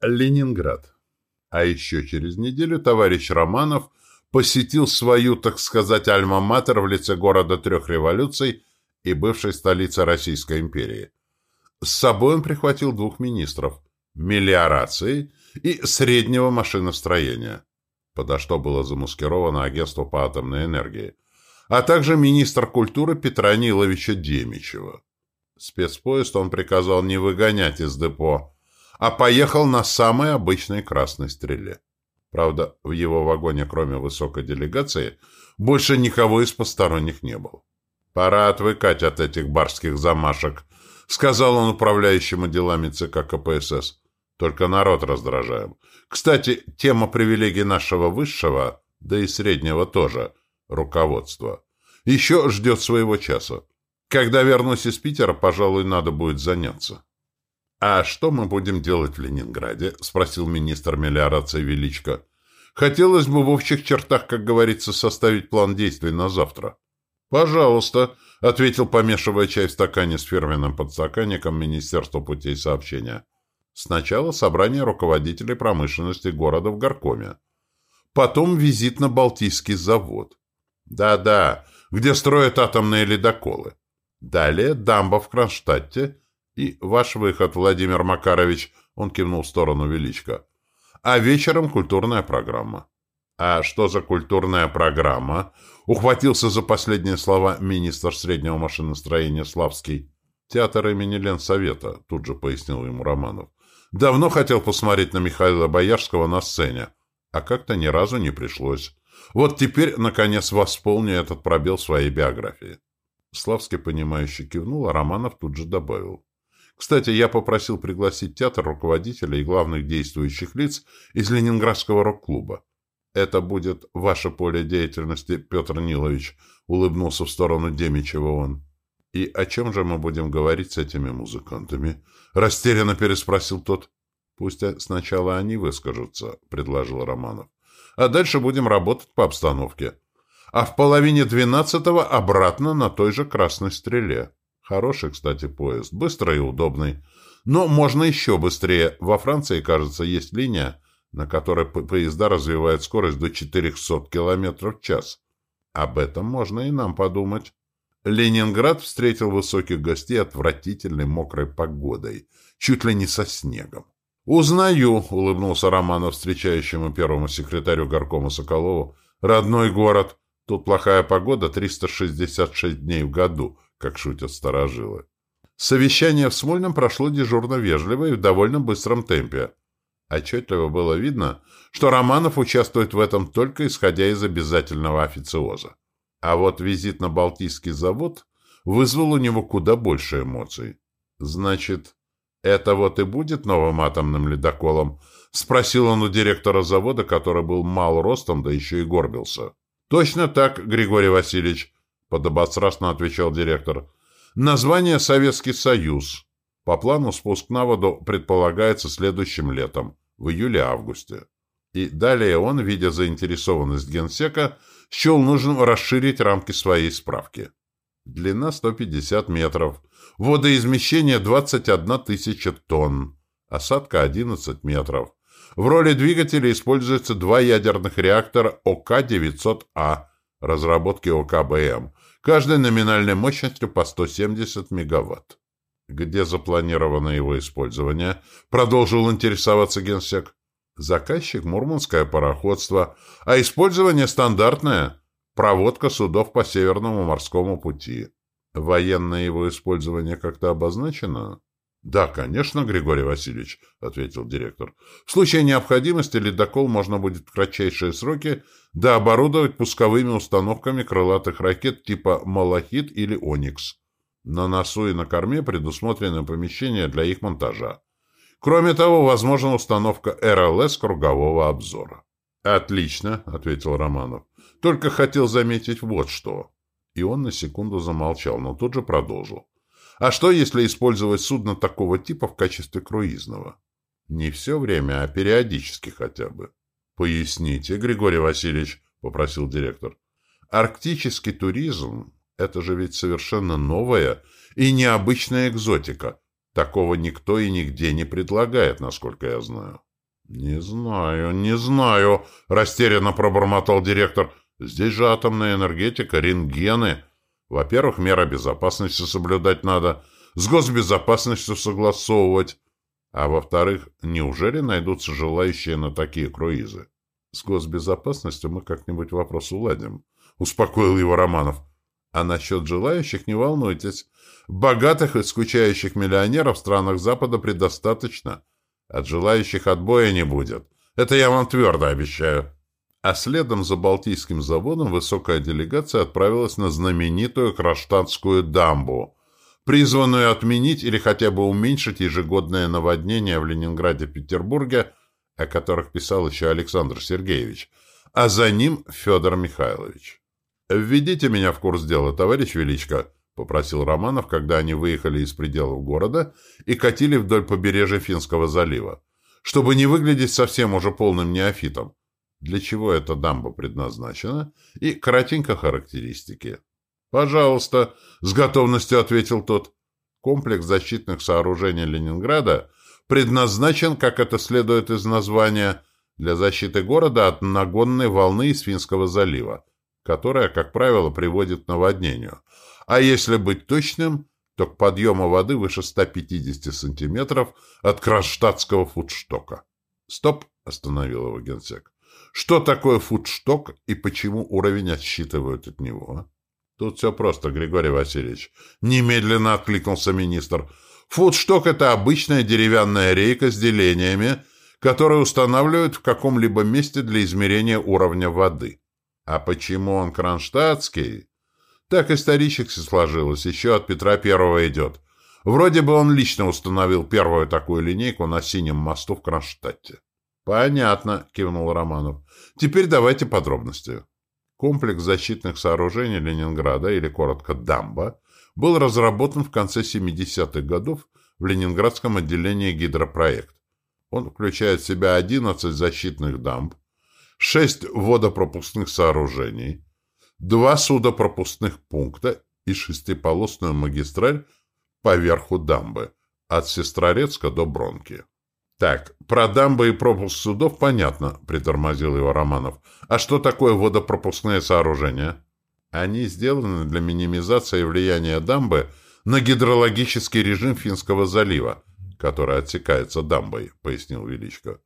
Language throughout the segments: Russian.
Ленинград. А еще через неделю товарищ Романов посетил свою, так сказать, альма-матер в лице города трех революций и бывшей столицы Российской империи. С собой он прихватил двух министров – мелиорации и среднего машиностроения, подо что было замаскировано агентство по атомной энергии, а также министр культуры Петра Ниловича Демичева. Спецпоезд он приказал не выгонять из депо, а поехал на самой обычной красной стреле. Правда, в его вагоне, кроме высокой делегации, больше никого из посторонних не было. «Пора отвыкать от этих барских замашек», — сказал он управляющему делами ЦК КПСС. «Только народ раздражаем. Кстати, тема привилегий нашего высшего, да и среднего тоже, руководства, еще ждет своего часа. Когда вернусь из Питера, пожалуй, надо будет заняться». «А что мы будем делать в Ленинграде?» — спросил министр мелиорации Величко. «Хотелось бы в общих чертах, как говорится, составить план действий на завтра». «Пожалуйста», — ответил, помешивая чай в стакане с фирменным подстаканником Министерства путей сообщения. «Сначала собрание руководителей промышленности города в Горкоме. Потом визит на Балтийский завод. Да-да, где строят атомные ледоколы. Далее дамба в Кронштадте — и ваш выход, Владимир Макарович, он кивнул в сторону Величко. А вечером культурная программа. А что за культурная программа? Ухватился за последние слова министр среднего машиностроения Славский. Театр имени Ленсовета, тут же пояснил ему Романов. Давно хотел посмотреть на Михаила Боярского на сцене, а как-то ни разу не пришлось. Вот теперь, наконец, восполню этот пробел своей биографии. Славский, понимающе кивнул, а Романов тут же добавил. Кстати, я попросил пригласить театр руководителей и главных действующих лиц из Ленинградского рок-клуба. «Это будет ваше поле деятельности, Петр Нилович», — улыбнулся в сторону Демичева он. «И о чем же мы будем говорить с этими музыкантами?» — растерянно переспросил тот. «Пусть сначала они выскажутся», — предложил Романов. «А дальше будем работать по обстановке. А в половине двенадцатого обратно на той же красной стреле». Хороший, кстати, поезд. Быстрый и удобный. Но можно еще быстрее. Во Франции, кажется, есть линия, на которой поезда развивают скорость до 400 км в час. Об этом можно и нам подумать. Ленинград встретил высоких гостей отвратительной мокрой погодой, чуть ли не со снегом. «Узнаю», — улыбнулся Романов встречающему первому секретарю горкома Соколову, — «родной город. Тут плохая погода 366 дней в году, как шутят старожилы. Совещание в Смольном прошло дежурно вежливо и в довольно быстром темпе. Отчетливо было видно, что Романов участвует в этом только исходя из обязательного официоза. А вот визит на Балтийский завод вызвал у него куда больше эмоций. «Значит, это вот и будет новым атомным ледоколом?» — спросил он у директора завода, который был мал ростом, да еще и горбился. «Точно так, Григорий Васильевич», — подобострастно отвечал директор. «Название «Советский Союз». По плану спуск на воду предполагается следующим летом, в июле-августе. И далее он, видя заинтересованность генсека, счел нужным расширить рамки своей справки. Длина 150 метров, водоизмещение 21 тысяча тонн, осадка 11 метров. В роли двигателя используются два ядерных реактора ОК-900А разработки ОКБМ, каждой номинальной мощностью по 170 мегаватт. Где запланировано его использование? Продолжил интересоваться генсек. Заказчик – Мурманское пароходство, а использование стандартное – проводка судов по Северному морскому пути. Военное его использование как-то обозначено? «Да, конечно, Григорий Васильевич», — ответил директор. «В случае необходимости ледокол можно будет в кратчайшие сроки дооборудовать пусковыми установками крылатых ракет типа «Малахит» или «Оникс». На носу и на корме предусмотрены помещения для их монтажа. Кроме того, возможна установка РЛС кругового обзора. «Отлично», — ответил Романов. «Только хотел заметить вот что». И он на секунду замолчал, но тут же продолжил. А что, если использовать судно такого типа в качестве круизного? Не все время, а периодически хотя бы. Поясните, Григорий Васильевич, попросил директор. Арктический туризм – это же ведь совершенно новая и необычная экзотика. Такого никто и нигде не предлагает, насколько я знаю. Не знаю, не знаю, растерянно пробормотал директор. Здесь же атомная энергетика, рентгены. Во-первых, меры безопасности соблюдать надо, с госбезопасностью согласовывать. А во-вторых, неужели найдутся желающие на такие круизы? С госбезопасностью мы как-нибудь вопрос уладим, успокоил его Романов. А насчет желающих не волнуйтесь. Богатых и скучающих миллионеров в странах Запада предостаточно. От желающих отбоя не будет. Это я вам твердо обещаю. А следом за Балтийским заводом высокая делегация отправилась на знаменитую Кронштадтскую дамбу, призванную отменить или хотя бы уменьшить ежегодное наводнение в Ленинграде и Петербурге, о которых писал еще Александр Сергеевич, а за ним Федор Михайлович. «Введите меня в курс дела, товарищ Величко», — попросил Романов, когда они выехали из пределов города и катили вдоль побережья Финского залива, чтобы не выглядеть совсем уже полным неофитом. Для чего эта дамба предназначена? И кратенько характеристики. «Пожалуйста», — с готовностью ответил тот. Комплекс защитных сооружений Ленинграда предназначен, как это следует из названия, для защиты города от нагонной волны из Финского залива, которая, как правило, приводит к наводнению. А если быть точным, то к подъему воды выше 150 сантиметров от Кронштадтского фудштока. «Стоп!» – остановил его генсек. «Что такое фудшток и почему уровень отсчитывают от него?» «Тут все просто, Григорий Васильевич». Немедленно откликнулся министр. «Фудшток – это обычная деревянная рейка с делениями, которые устанавливают в каком-либо месте для измерения уровня воды. А почему он кронштадтский? Так исторически сложилось, еще от Петра Первого идет. Вроде бы он лично установил первую такую линейку на Синем мосту в Кронштадте. «Понятно», — кивнул Романов. «Теперь давайте подробности». Комплекс защитных сооружений Ленинграда, или коротко «Дамба», был разработан в конце 70-х годов в Ленинградском отделении «Гидропроект». Он включает в себя 11 защитных дамб, шесть водопропускных сооружений, два судопропускных пункта и шестиполосную магистраль по верху дамбы от Сестрорецка до Бронки. «Так, про дамбы и пропуск судов понятно», — притормозил его Романов. «А что такое водопропускные сооружения?» «Они сделаны для минимизации влияния дамбы на гидрологический режим Финского залива, который отсекается дамбой», — пояснил Величко.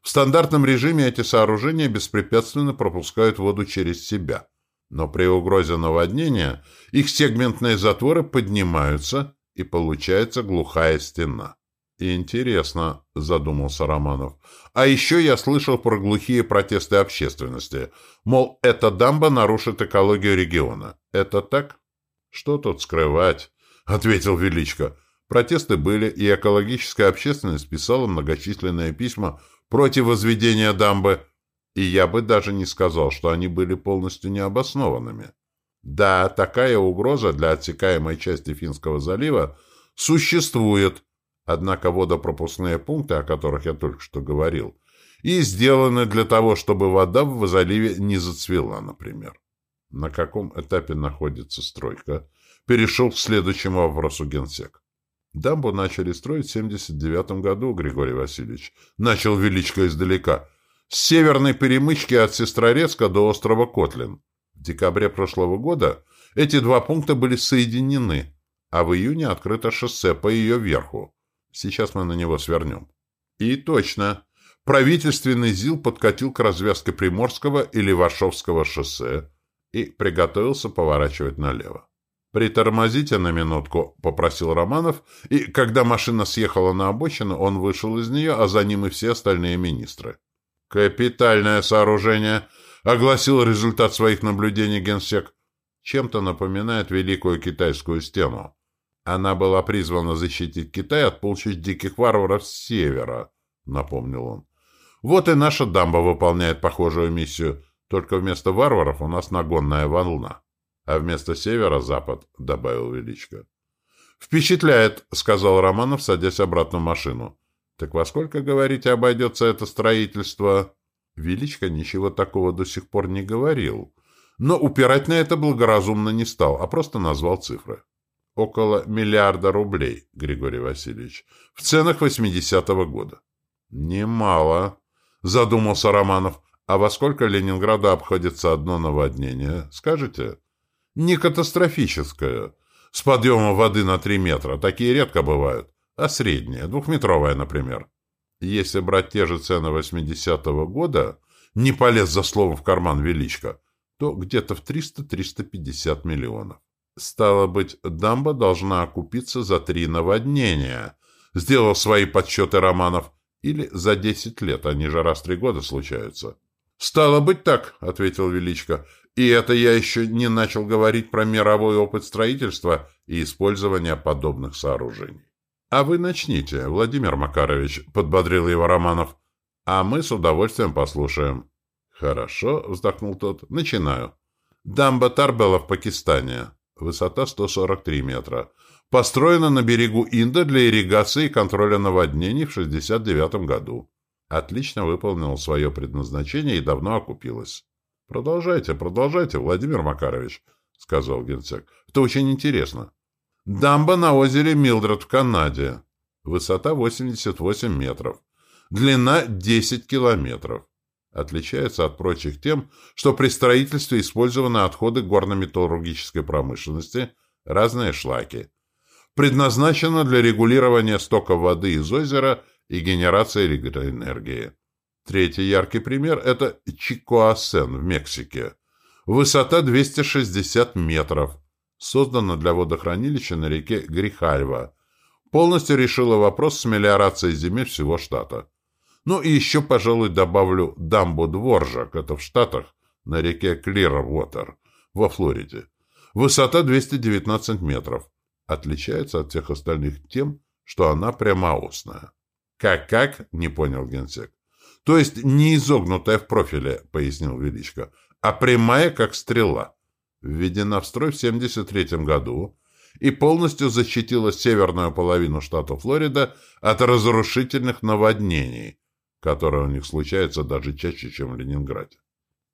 В стандартном режиме эти сооружения беспрепятственно пропускают воду через себя. Но при угрозе наводнения их сегментные затворы поднимаются, и получается глухая стена. «Интересно», — задумался Романов. «А еще я слышал про глухие протесты общественности. Мол, эта дамба нарушит экологию региона. Это так?» «Что тут скрывать?» — ответил Величко. Протесты были, и экологическая общественность писала многочисленные письма против возведения дамбы, и я бы даже не сказал, что они были полностью необоснованными. Да, такая угроза для отсекаемой части Финского залива существует, однако водопропускные пункты, о которых я только что говорил, и сделаны для того, чтобы вода в заливе не зацвела, например. На каком этапе находится стройка? Перешел к следующему вопросу генсек. Дамбу начали строить в 79 году, Григорий Васильевич. Начал Величко издалека. С северной перемычки от Сестрорецка до острова Котлин. В декабре прошлого года эти два пункта были соединены, а в июне открыто шоссе по ее верху. Сейчас мы на него свернем. И точно. Правительственный ЗИЛ подкатил к развязке Приморского или Варшавского шоссе и приготовился поворачивать налево. «Притормозите на минутку», — попросил Романов, и, когда машина съехала на обочину, он вышел из нее, а за ним и все остальные министры. «Капитальное сооружение», — огласил результат своих наблюдений генсек. Чем-то напоминает Великую Китайскую стену. Она была призвана защитить Китай от полчищ диких варваров с севера, — напомнил он. Вот и наша дамба выполняет похожую миссию, только вместо варваров у нас нагонная волна а вместо севера — запад», — добавил Величко. «Впечатляет», — сказал Романов, садясь обратно в машину. «Так во сколько, говорите, обойдется это строительство?» Величко ничего такого до сих пор не говорил, но упирать на это благоразумно не стал, а просто назвал цифры. «Около миллиарда рублей, Григорий Васильевич, в ценах 80-го года». «Немало», Задумался Романов. А во сколько Ленинграду обходится одно наводнение? Скажите? Не катастрофическое. С подъемом воды на три метра. Такие редко бывают. А среднее, двухметровое, например. Если брать те же цены 80-го года, не полез за словом в карман величко, то где-то в 300-350 миллионов. Стало быть, дамба должна окупиться за три наводнения, сделал свои подсчеты Романов, или за 10 лет, они же раз в три года случаются. «Стало быть так», — ответил Величко. «И это я еще не начал говорить про мировой опыт строительства и использования подобных сооружений». «А вы начните, Владимир Макарович», — подбодрил его Романов. «А мы с удовольствием послушаем». «Хорошо», — вздохнул тот. «Начинаю. Дамба Тарбела в Пакистане. Высота 143 метра. Построена на берегу Инда для ирригации и контроля наводнений в 69 году. Отлично выполнила свое предназначение и давно окупилась. «Продолжайте, продолжайте, Владимир Макарович», — сказал герцог. «Это очень интересно. Дамба на озере Милдред в Канаде. Высота 88 метров. Длина 10 километров. Отличается от прочих тем, что при строительстве использованы отходы горно-металлургической промышленности, разные шлаки. Предназначена для регулирования стока воды из озера и генерации электроэнергии. Третий яркий пример – это Чикоасен в Мексике. Высота 260 метров. Создана для водохранилища на реке Грихальва. Полностью решила вопрос с мелиорацией земель всего штата. Ну и еще, пожалуй, добавлю дамбу Дворжак, это в Штатах, на реке Клирвотер, во Флориде. Высота 219 метров. Отличается от всех остальных тем, что она прямоосная. «Как-как?» — не понял генсек. «То есть не изогнутая в профиле», — пояснил Величко, «а прямая, как стрела. Введена в строй в 73 году и полностью защитила северную половину штата Флорида от разрушительных наводнений, которые у них случаются даже чаще, чем в Ленинграде.